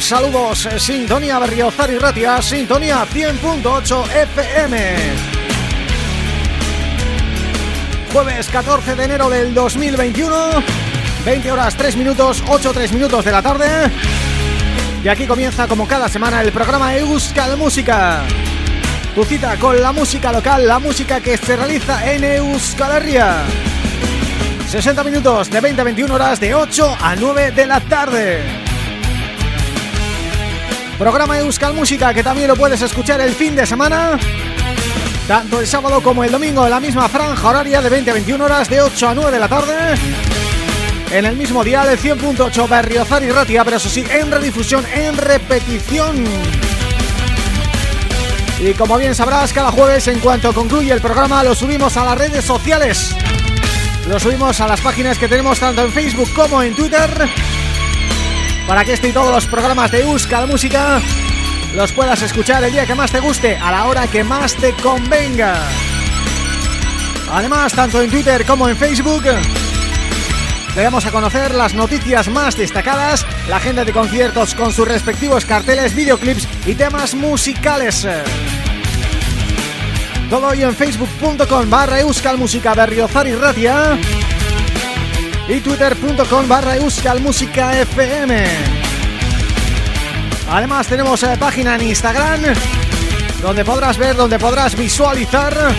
Saludos, eh, Sintonía Berriozar y Ratia, Sintonía 100.8 FM. Jueves 14 de enero del 2021, 20 horas 3 minutos, 8 3 minutos de la tarde. Y aquí comienza como cada semana el programa Euskal Música. Tu cita con la música local, la música que se realiza en Euskal Herria. 60 minutos de 20 a 21 horas de 8 a 9 de la tarde. Programa Euskal Música que también lo puedes escuchar el fin de semana. Tanto el sábado como el domingo en la misma franja horaria de 20 a 21 horas de 8 a 9 de la tarde. En el mismo día de 100.8 Berriozar y Ratia Pero eso sí, en redifusión, en repetición. Y como bien sabrás, cada jueves en cuanto concluye el programa lo subimos a las redes sociales. Lo subimos a las páginas que tenemos tanto en Facebook como en Twitter para que este y todos los programas de Euskal Música los puedas escuchar el día que más te guste, a la hora que más te convenga. Además, tanto en Twitter como en Facebook te damos a conocer las noticias más destacadas, la agenda de conciertos con sus respectivos carteles, videoclips y temas musicales. Todo ello en facebook.com barra Euskal Música Berriozar y Ratia y twitter.com barra FM Además tenemos eh, página en Instagram donde podrás ver, donde podrás visualizar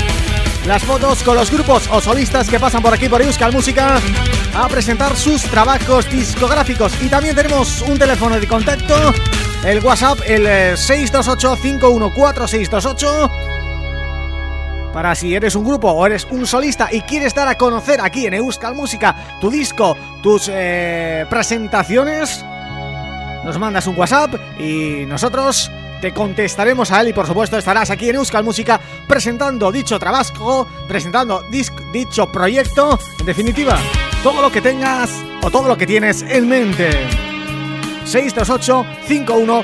las fotos con los grupos o solistas que pasan por aquí por Euskal Música a presentar sus trabajos discográficos. Y también tenemos un teléfono de contacto el WhatsApp, el 628-514-628 eh, para si eres un grupo o eres un solista y quieres dar a conocer aquí en Euskal Música tu disco, tus eh, presentaciones, nos mandas un WhatsApp y nosotros te contestaremos a él y por supuesto estarás aquí en Euskal Música presentando dicho trabajo, presentando dicho proyecto, en definitiva, todo lo que tengas o todo lo que tienes en mente. 628 51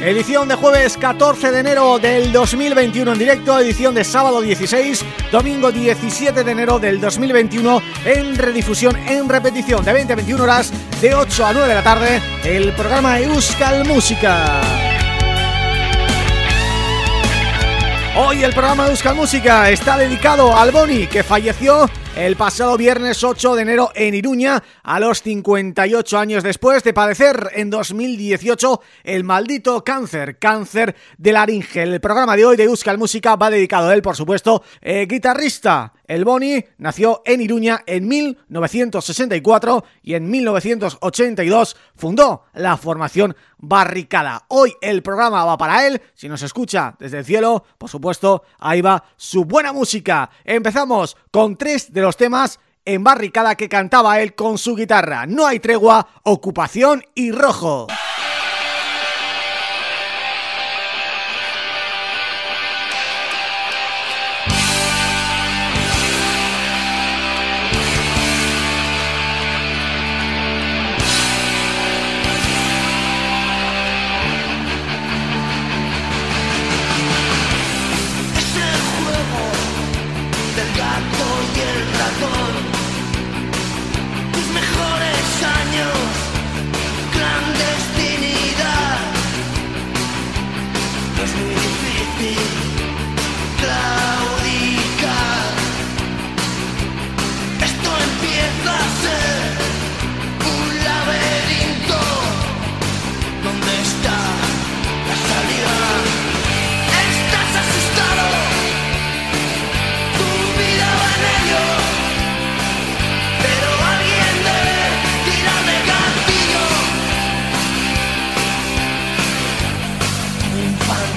Edición de jueves 14 de enero del 2021 en directo, edición de sábado 16, domingo 17 de enero del 2021 en redifusión, en repetición de 20 a 21 horas, de 8 a 9 de la tarde, el programa Euskal Música. Hoy el programa Euskal Música está dedicado al Boni, que falleció el pasado viernes 8 de enero en Iruña a los 58 años después de padecer en 2018 el maldito cáncer, cáncer de laringe. El programa de hoy de Euskal Música va dedicado a él, por supuesto, eh, guitarrista. El Boni nació en Iruña en 1964 y en 1982 fundó la formación Barricada. Hoy el programa va para él, si nos escucha desde el cielo, por supuesto, ahí va su buena música. Empezamos con tres de los temas en barricada que cantaba él con su guitarra. No hay tregua, ocupación y rojo.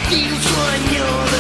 一路作牛。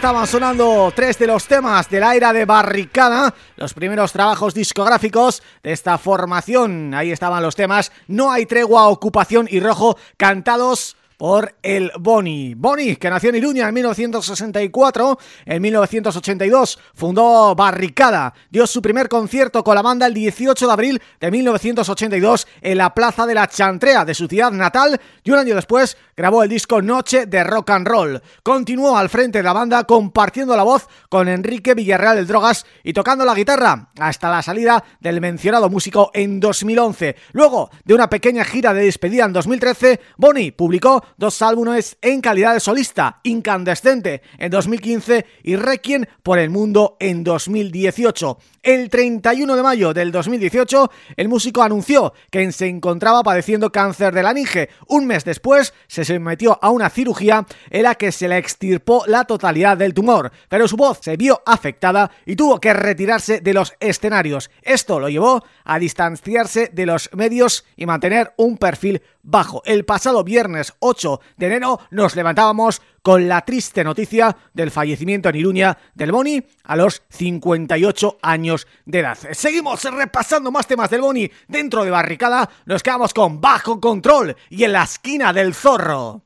Estaban sonando tres de los temas de la era de Barricada, los primeros trabajos discográficos de esta formación. Ahí estaban los temas No hay tregua, ocupación y rojo, cantados por el Boni. Boni, que nació en Iruña en 1964, en 1982 fundó Barricada, dio su primer concierto con la banda el 18 de abril de 1982 en la Plaza de la Chantrea de su ciudad natal y un año después grabó el disco Noche de Rock and Roll. Continuó al frente de la banda compartiendo la voz con Enrique Villarreal del Drogas y tocando la guitarra hasta la salida del mencionado músico en 2011. Luego de una pequeña gira de despedida en 2013, Boni publicó dos álbumes en calidad de solista, Incandescente en 2015 y Requiem por el Mundo en 2018. El 31 de mayo del 2018, el músico anunció que se encontraba padeciendo cáncer de laringe. Un mes después, se sometió a una cirugía en la que se le extirpó la totalidad del tumor, pero su voz se vio afectada y tuvo que retirarse de los escenarios. Esto lo llevó a distanciarse de los medios y mantener un perfil bajo. El pasado viernes 8 de enero nos levantábamos con la triste noticia del fallecimiento en Iruña del Boni a los 58 años de edad. Seguimos repasando más temas del Boni dentro de Barricada, nos quedamos con Bajo Control y en la esquina del Zorro.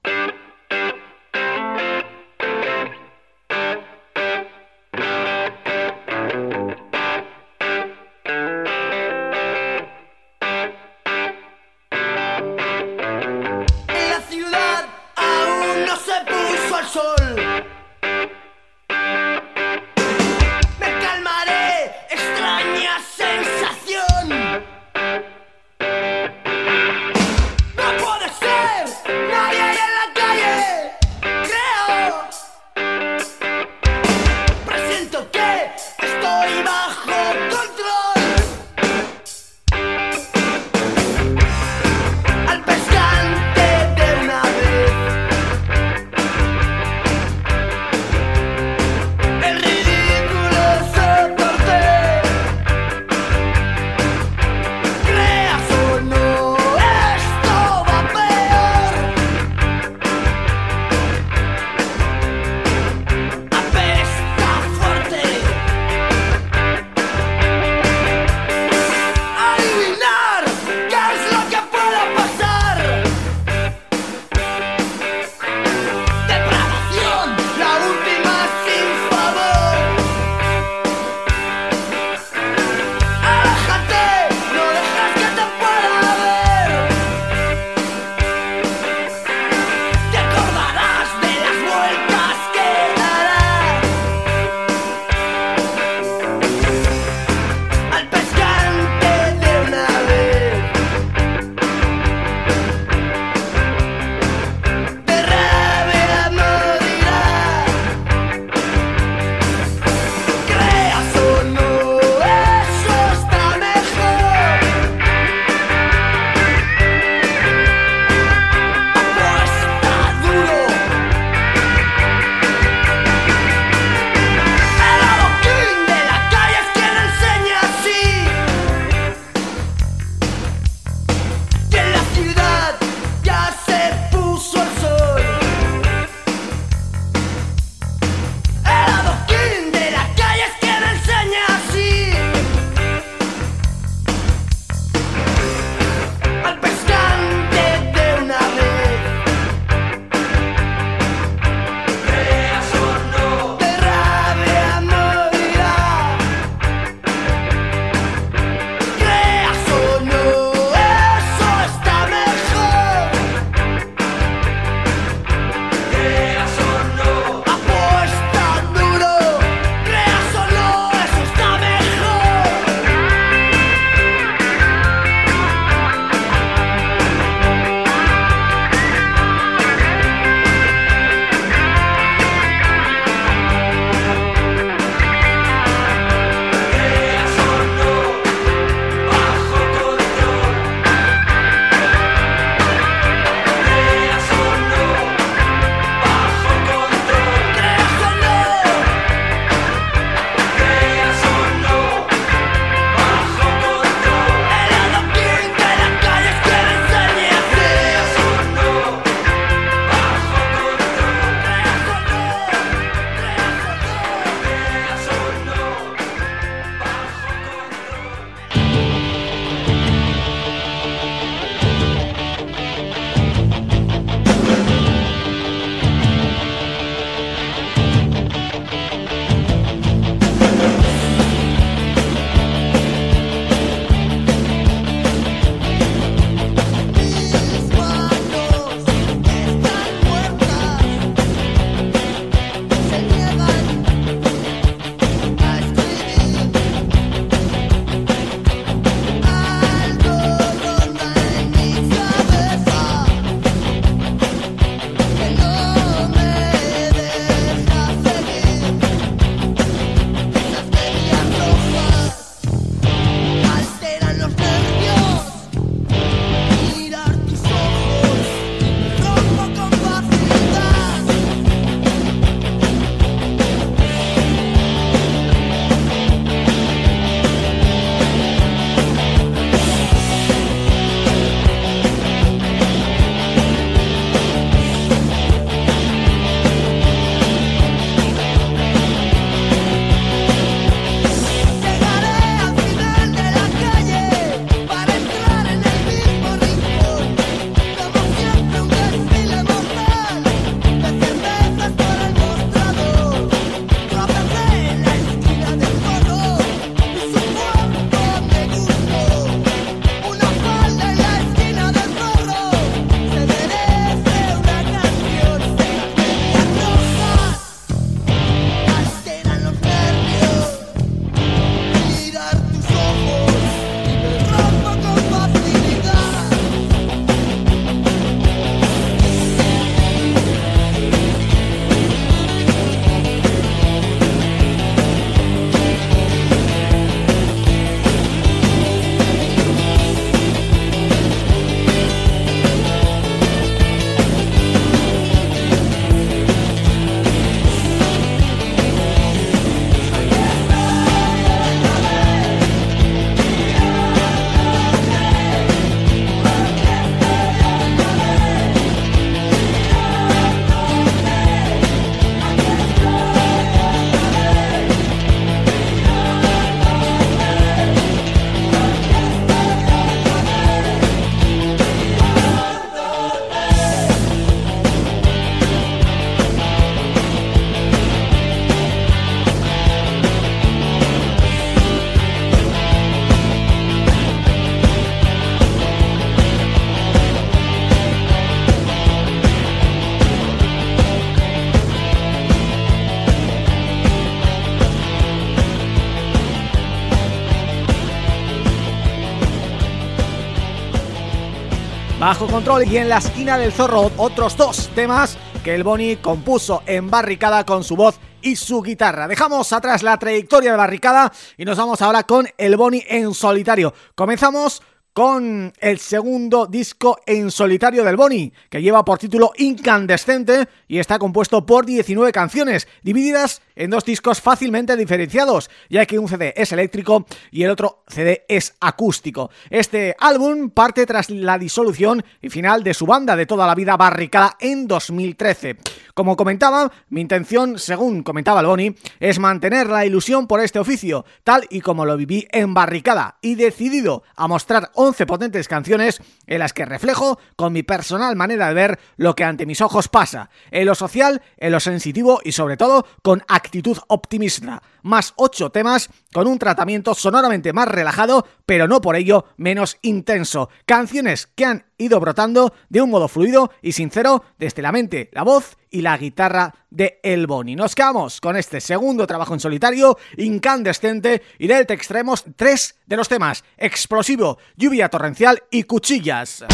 Bajo control y en la esquina del zorro otros dos temas que el Boni compuso en Barricada con su voz y su guitarra. Dejamos atrás la trayectoria de Barricada y nos vamos ahora con el Boni en solitario. Comenzamos con el segundo disco en solitario del Boni, que lleva por título Incandescente y está compuesto por 19 canciones, divididas en dos discos fácilmente diferenciados, ya que un CD es eléctrico y el otro CD es acústico. Este álbum parte tras la disolución y final de su banda de toda la vida barricada en 2013. Como comentaba, mi intención, según comentaba el Boni, es mantener la ilusión por este oficio, tal y como lo viví en barricada, y decidido a mostrar 11 potentes canciones en las que reflejo con mi personal manera de ver lo que ante mis ojos pasa, en lo social, en lo sensitivo y sobre todo con actitud optimista. Más 8 temas con un tratamiento sonoramente más relajado, pero no por ello menos intenso. Canciones que han ido brotando de un modo fluido y sincero desde la mente, la voz y la guitarra de El Boni. Nos quedamos con este segundo trabajo en solitario, incandescente, y del extremos tres de los temas, Explosivo, Lluvia Torrencial y Cuchillas.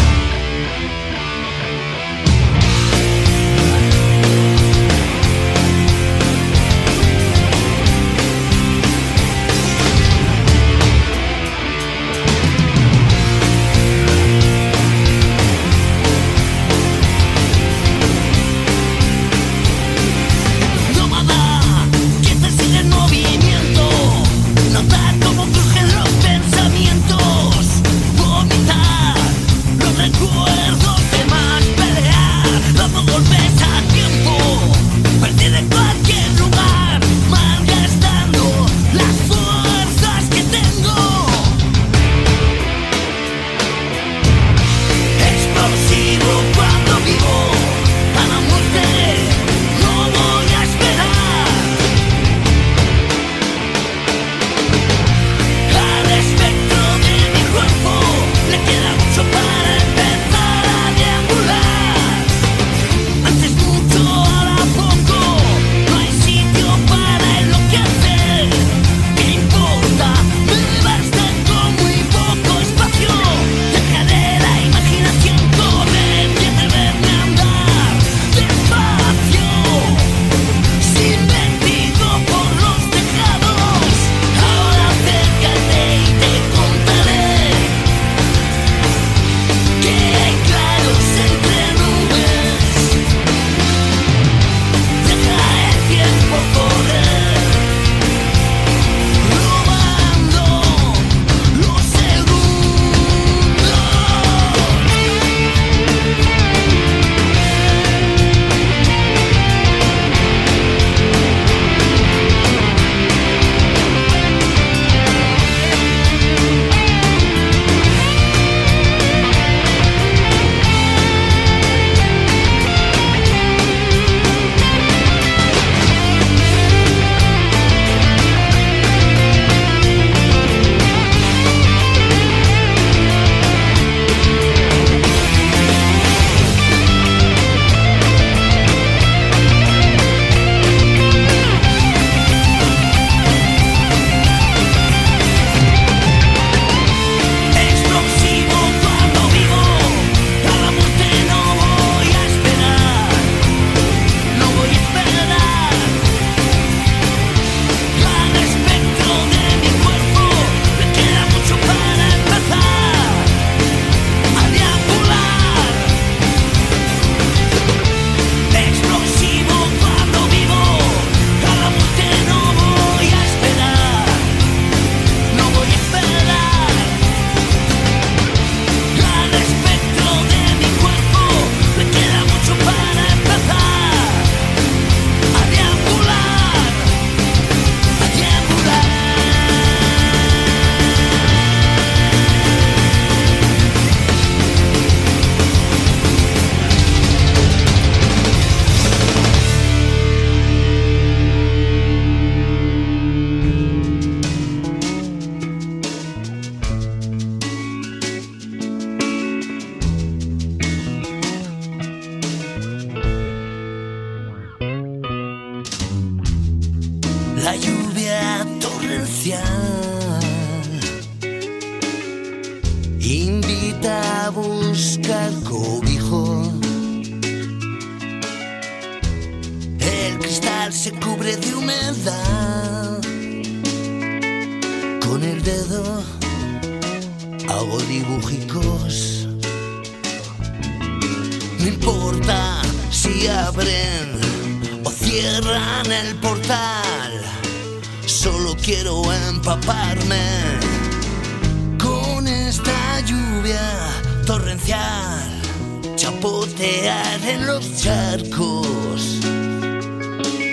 los charcos,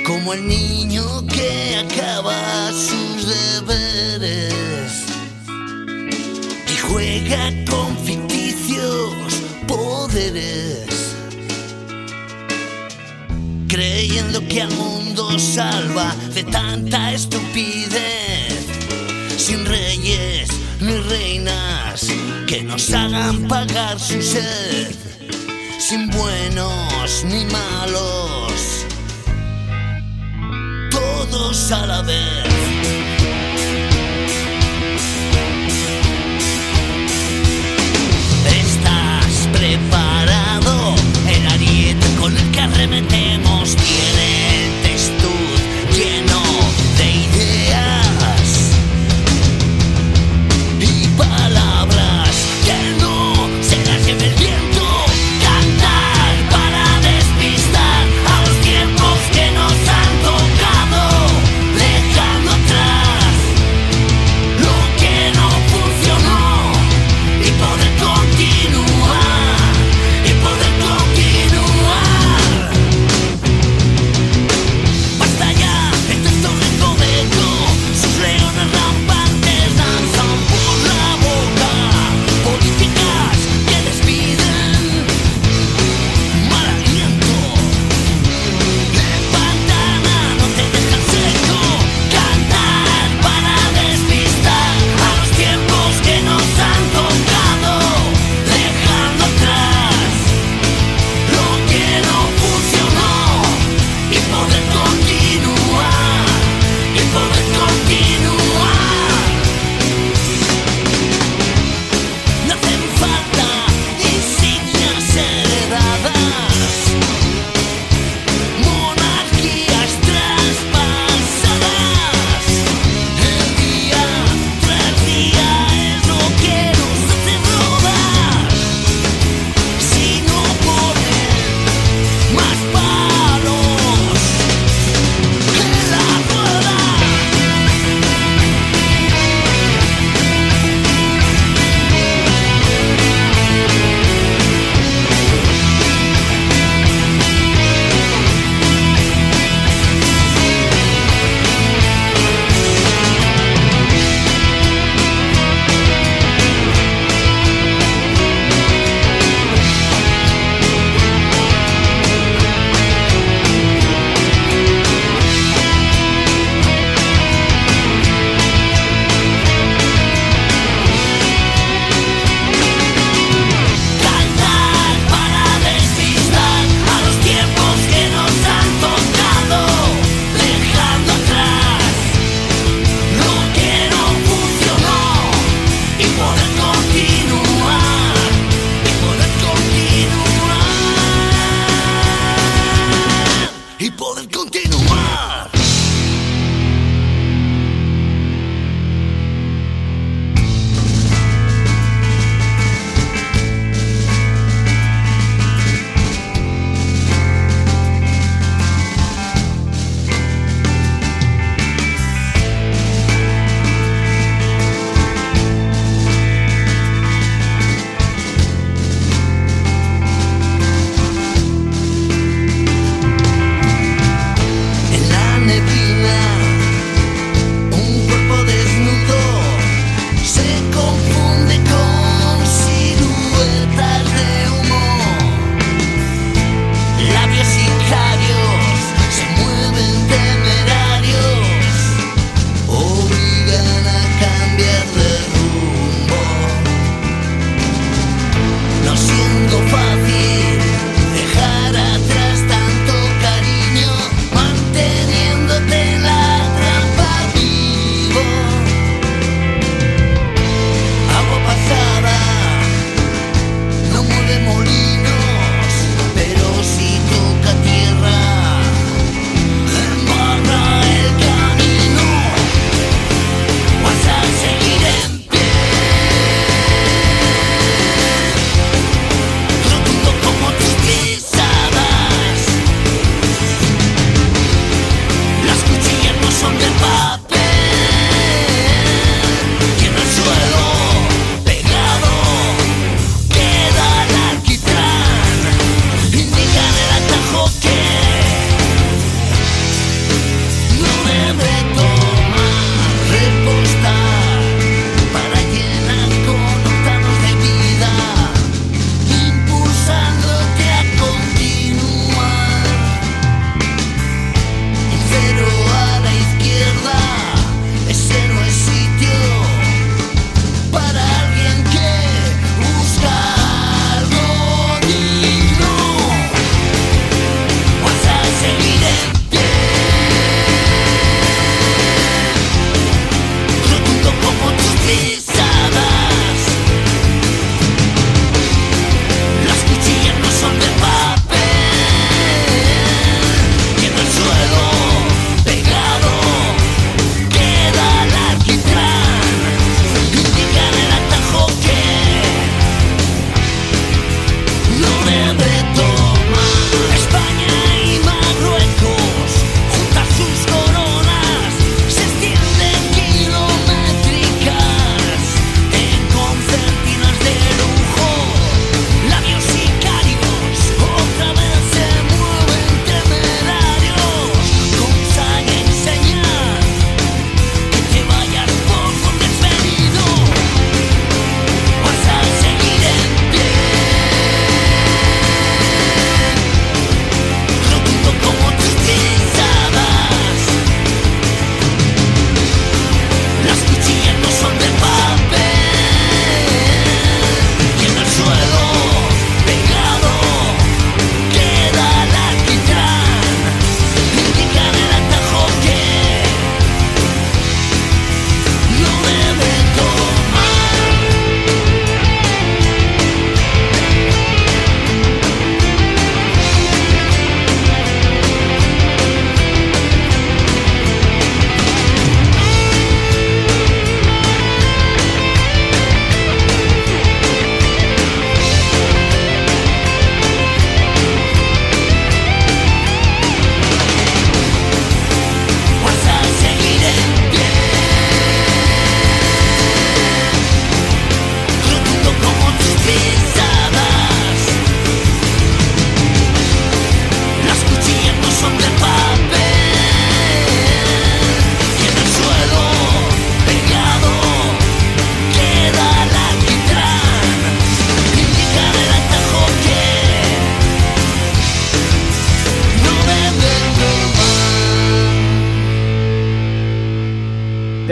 como el niño que acaba sus deberes y juega con ficticios poderes, creyendo que al mundo salva de tanta estupidez, sin reyes ni reinas que nos hagan pagar su sed sin buenos ni malos, todos a la vez. ¿Estás preparado? El ariete con el que arremetemos tiene.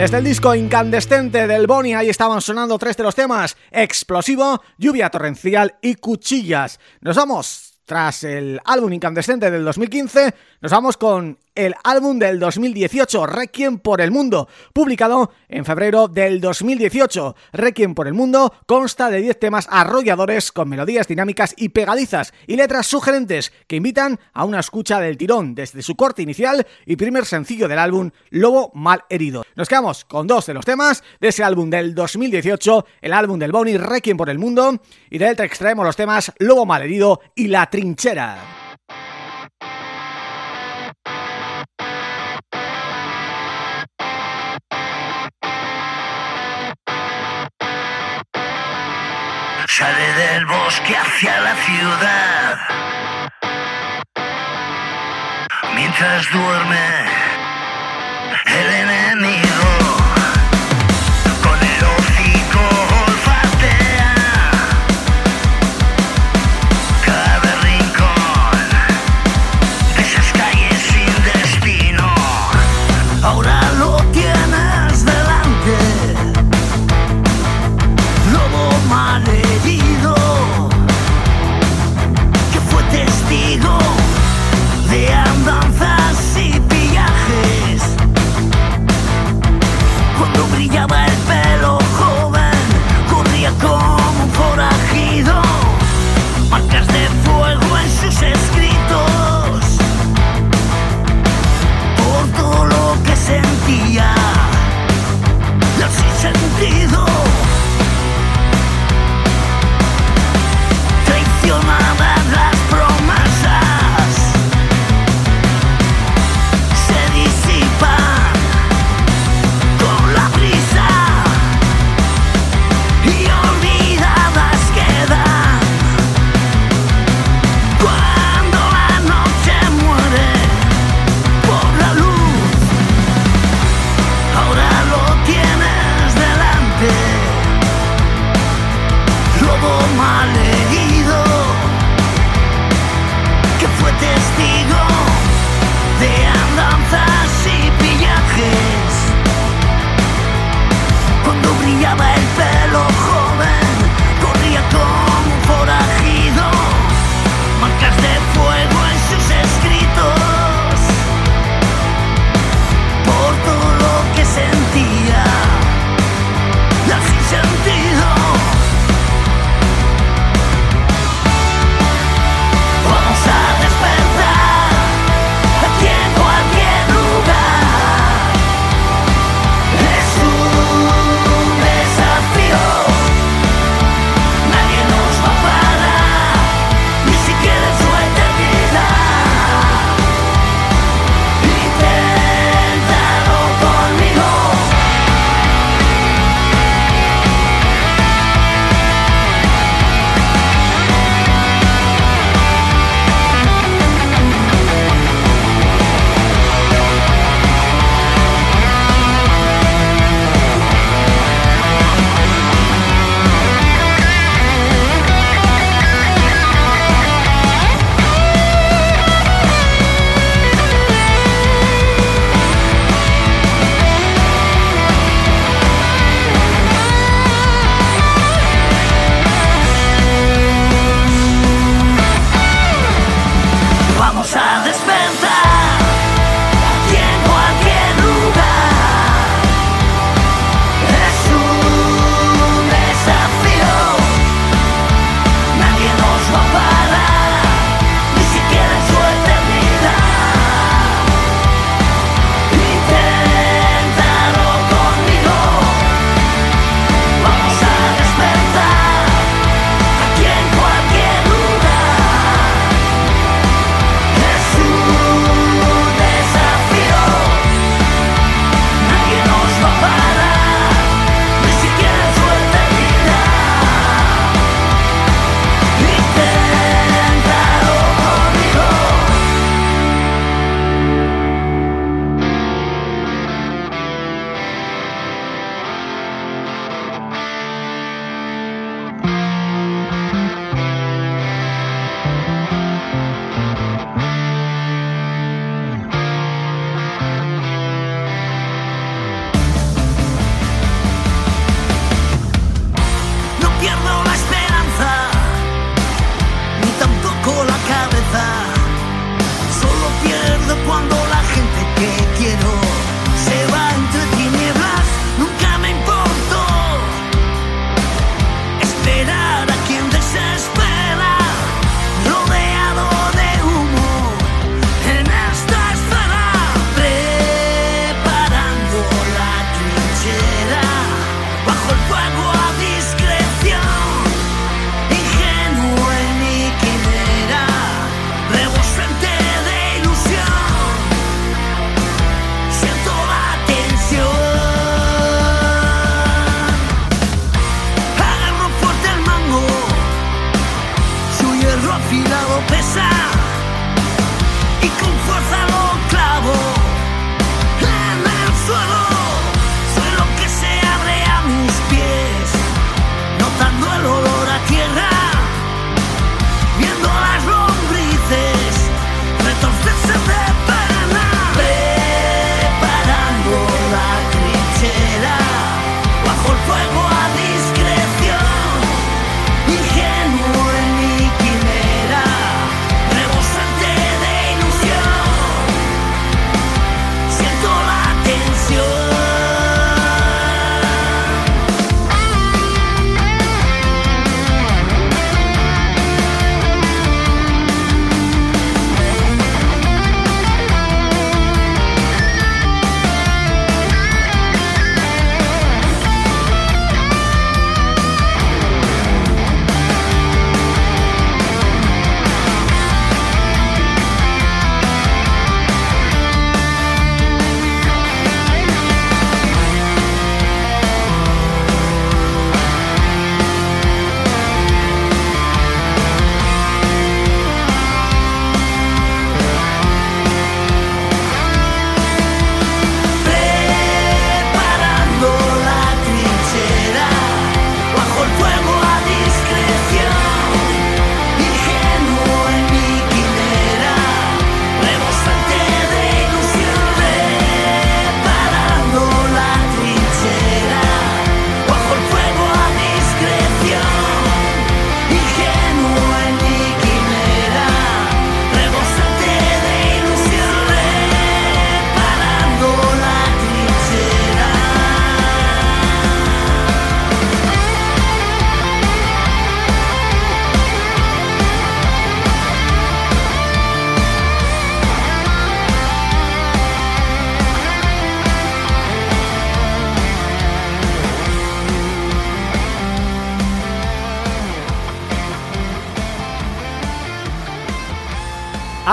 Desde el disco incandescente del Boni ahí estaban sonando tres de los temas Explosivo, Lluvia Torrencial y Cuchillas. Nos vamos tras el álbum incandescente del 2015 Nos vamos con el álbum del 2018, Requiem por el Mundo, publicado en febrero del 2018. Requiem por el Mundo consta de 10 temas arrolladores con melodías dinámicas y pegadizas y letras sugerentes que invitan a una escucha del tirón desde su corte inicial y primer sencillo del álbum, Lobo Mal Herido. Nos quedamos con dos de los temas de ese álbum del 2018, el álbum del Bonnie Requiem por el Mundo, y de él extraemos los temas Lobo Mal Herido y La Trinchera. Sale del bosque hacia la ciudad. Mientras duerme el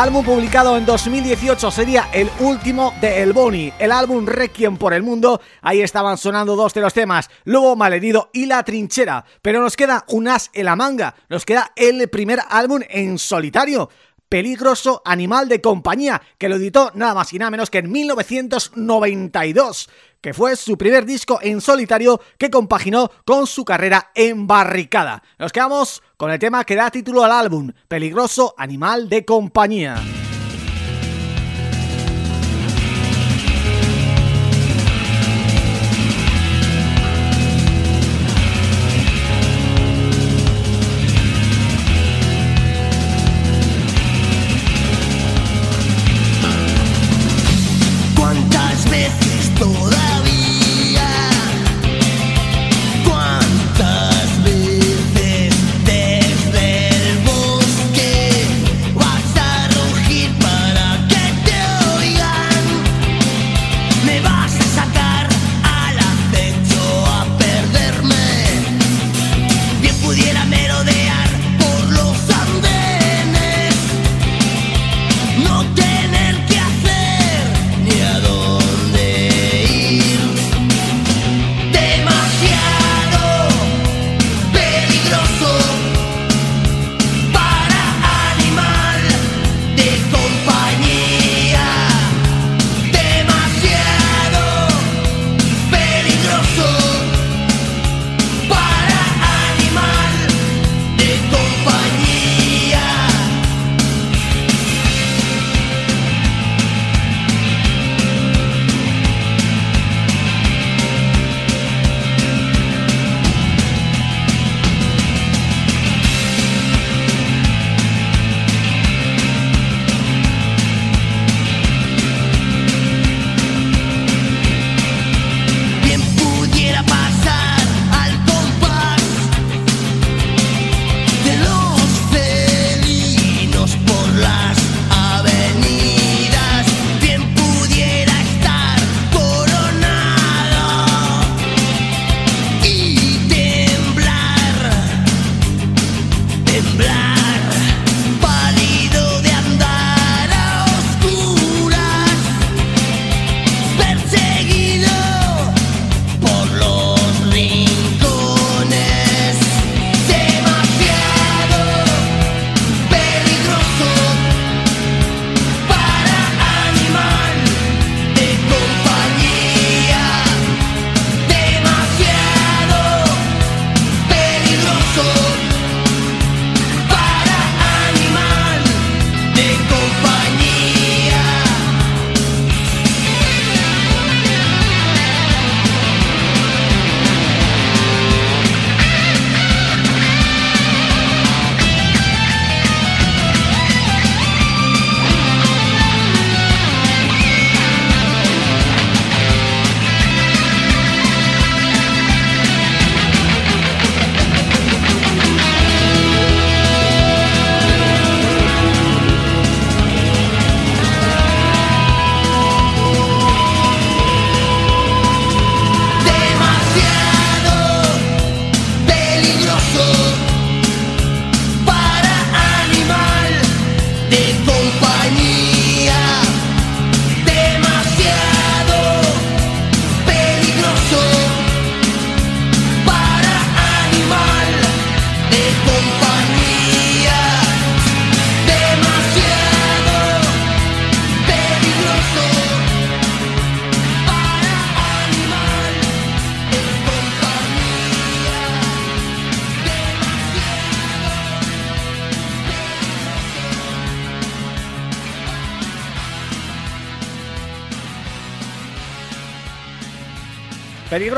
Álbum publicado en 2018 sería el último de El Boni, el álbum Requiem por el Mundo. Ahí estaban sonando dos de los temas, Lobo Malherido y La Trinchera. Pero nos queda un as en la manga, nos queda el primer álbum en solitario. Peligroso Animal de Compañía, que lo editó nada más y nada menos que en 1992 que fue su primer disco en solitario que compaginó con su carrera en barricada. Nos quedamos con el tema que da título al álbum, Peligroso Animal de Compañía.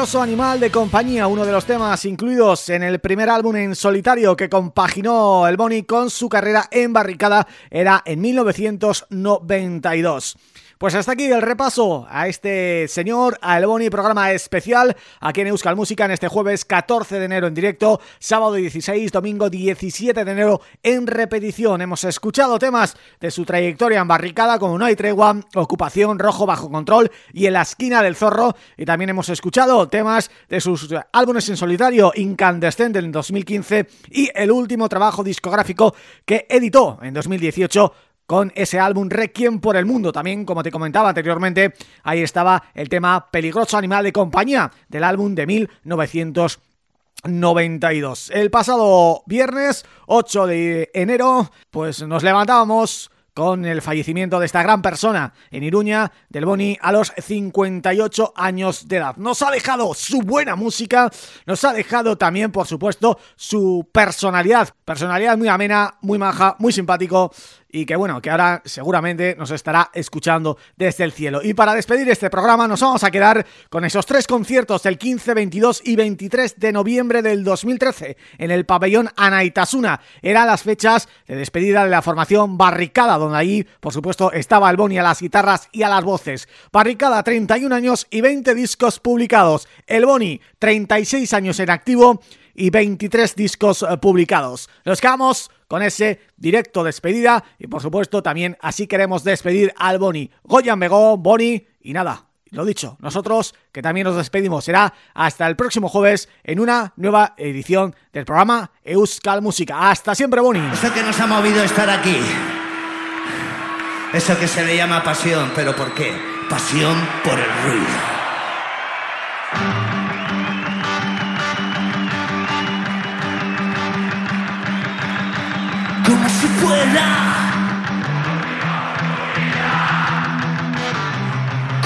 Animal de compañía, uno de los temas incluidos en el primer álbum en solitario que compaginó el Boni con su carrera en barricada era en 1992. Pues hasta aquí el repaso a este señor, a El Boni, programa especial aquí en Euskal Música en este jueves 14 de enero en directo, sábado 16, domingo 17 de enero en repetición. Hemos escuchado temas de su trayectoria en barricada como No hay tregua, Ocupación, Rojo bajo control y En la esquina del zorro y también hemos escuchado temas de sus álbumes en solitario Incandescente en 2015 y el último trabajo discográfico que editó en 2018 con ese álbum Requiem por el Mundo. También, como te comentaba anteriormente, ahí estaba el tema Peligroso Animal de Compañía del álbum de 1992. El pasado viernes 8 de enero pues nos levantábamos con el fallecimiento de esta gran persona en Iruña, del Boni, a los 58 años de edad. Nos ha dejado su buena música, nos ha dejado también, por supuesto, su personalidad. Personalidad muy amena, muy maja, muy simpático y que bueno, que ahora seguramente nos estará escuchando desde el cielo. Y para despedir este programa nos vamos a quedar con esos tres conciertos el 15, 22 y 23 de noviembre del 2013 en el pabellón Anaitasuna. Eran las fechas de despedida de la formación Barricada, donde ahí, por supuesto, estaba el Boni a las guitarras y a las voces. Barricada, 31 años y 20 discos publicados. El Boni, 36 años en activo y 23 discos eh, publicados. Nos quedamos con ese directo despedida y por supuesto también así queremos despedir al Boni. Goyan Begó, Boni y nada, lo dicho, nosotros que también nos despedimos será hasta el próximo jueves en una nueva edición del programa Euskal Música. Hasta siempre, Boni. Eso que nos ha movido estar aquí. Eso que se le llama pasión, pero ¿por qué? Pasión por el ruido. Como si fuera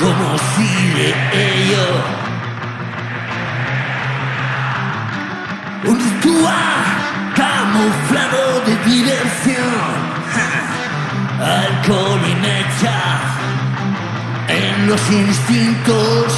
como si de ello. Un ritual camuflado de diversión. Alcohol y mecha. En los instintos